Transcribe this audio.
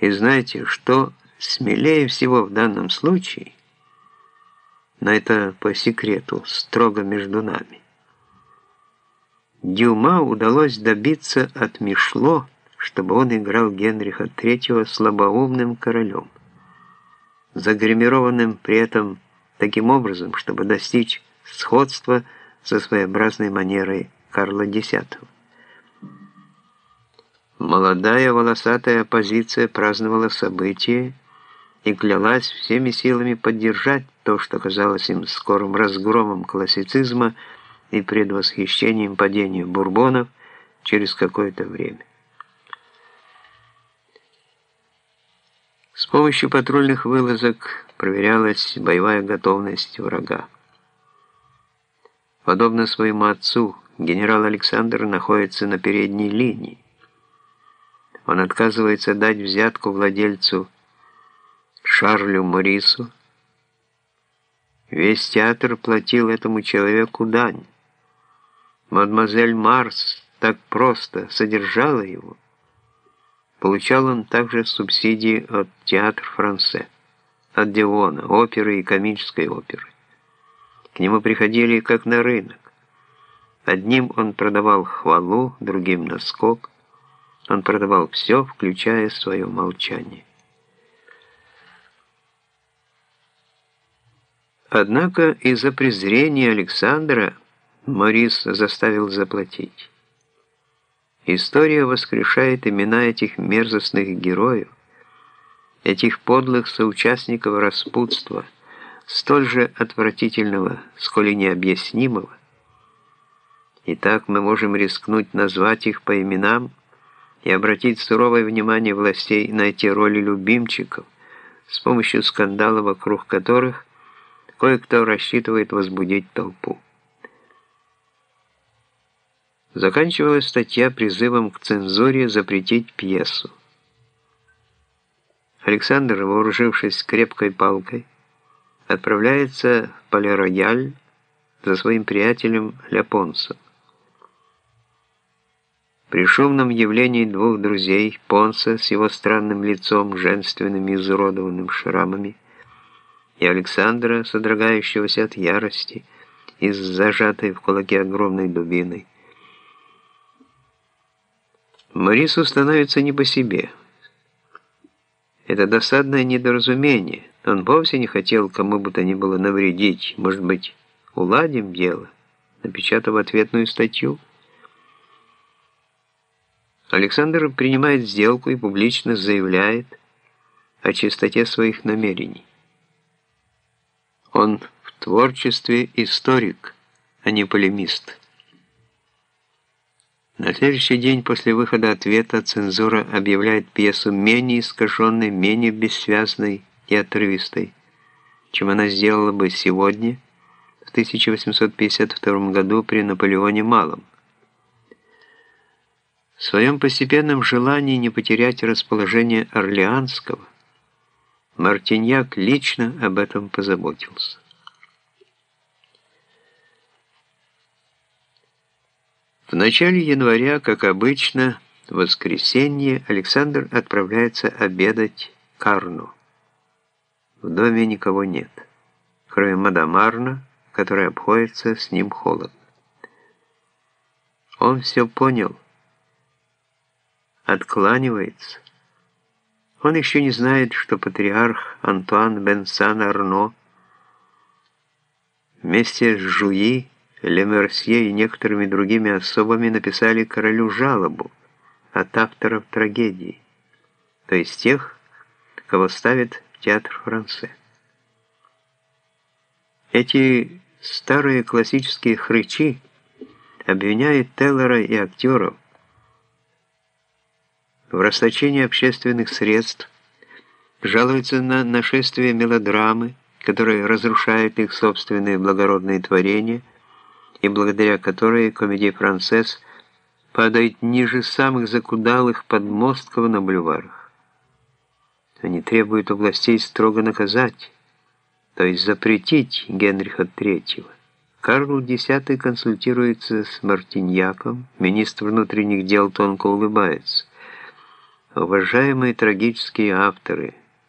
И знаете, что смелее всего в данном случае, но это по секрету, строго между нами. Дюма удалось добиться от Мишло, чтобы он играл Генриха III слабоумным королем, загримированным при этом таким образом, чтобы достичь сходства со своеобразной манерой Карла X. Молодая волосатая оппозиция праздновала событие и клялась всеми силами поддержать то, что казалось им скорым разгромом классицизма и предвосхищением падения бурбонов через какое-то время. С помощью патрульных вылазок проверялась боевая готовность врага. Подобно своему отцу, генерал Александр находится на передней линии. Он отказывается дать взятку владельцу Шарлю Морису. Весь театр платил этому человеку дань. Мадемуазель Марс так просто содержала его. Получал он также субсидии от Театр Франсе, от Девона, оперы и комической оперы. К нему приходили как на рынок. Одним он продавал хвалу, другим – наскок – он продавал все, включая свое молчание. Однако из-за презрения Александра Морис заставил заплатить. История воскрешает имена этих мерзостных героев, этих подлых соучастников распутства, столь же отвратительного, сколь и необъяснимого. И так мы можем рискнуть назвать их по именам, и обратить суровое внимание властей на эти роли любимчиков, с помощью скандала, вокруг которых кое-кто рассчитывает возбудить толпу. Заканчивалась статья призывом к цензуре запретить пьесу. Александр, вооружившись крепкой палкой, отправляется в Пале-Рояль за своим приятелем Ляпонсом. При шумном явлении двух друзей, Понса с его странным лицом, женственными изуродованным шрамами, и Александра, содрогающегося от ярости, и с зажатой в кулаке огромной дубиной, Морису становится не по себе. Это досадное недоразумение. Он вовсе не хотел кому бы то ни было навредить. Может быть, уладим дело, напечатав ответную статью? Александр принимает сделку и публично заявляет о чистоте своих намерений. Он в творчестве историк, а не полемист. На следующий день после выхода ответа цензура объявляет пьесу менее искаженной, менее бессвязной и отрывистой, чем она сделала бы сегодня, в 1852 году при Наполеоне Малом. В своем постепенном желании не потерять расположение Орлеанского, Мартиньяк лично об этом позаботился. В начале января, как обычно, в воскресенье Александр отправляется обедать к Арну. В доме никого нет, кроме мадам Арна, которая обходится с ним холодно. Он все понял откланивается. Он еще не знает, что патриарх Антуан Бенсан Арно вместе с Жуи, Лемерсье и некоторыми другими особами написали королю жалобу от авторов трагедии, то есть тех, кого ставят в театр Франце. Эти старые классические хрычи обвиняют Теллера и актеров, в расточении общественных средств, жалуются на нашествие мелодрамы, которые разрушают их собственные благородные творения, и благодаря которой комедия «Францесс» падает ниже самых закудалых подмостков на бульварах. Они требуют у властей строго наказать, то есть запретить Генриха III. Карл X консультируется с Мартиньяком, министр внутренних дел тонко улыбается. Уважаемые трагические авторы –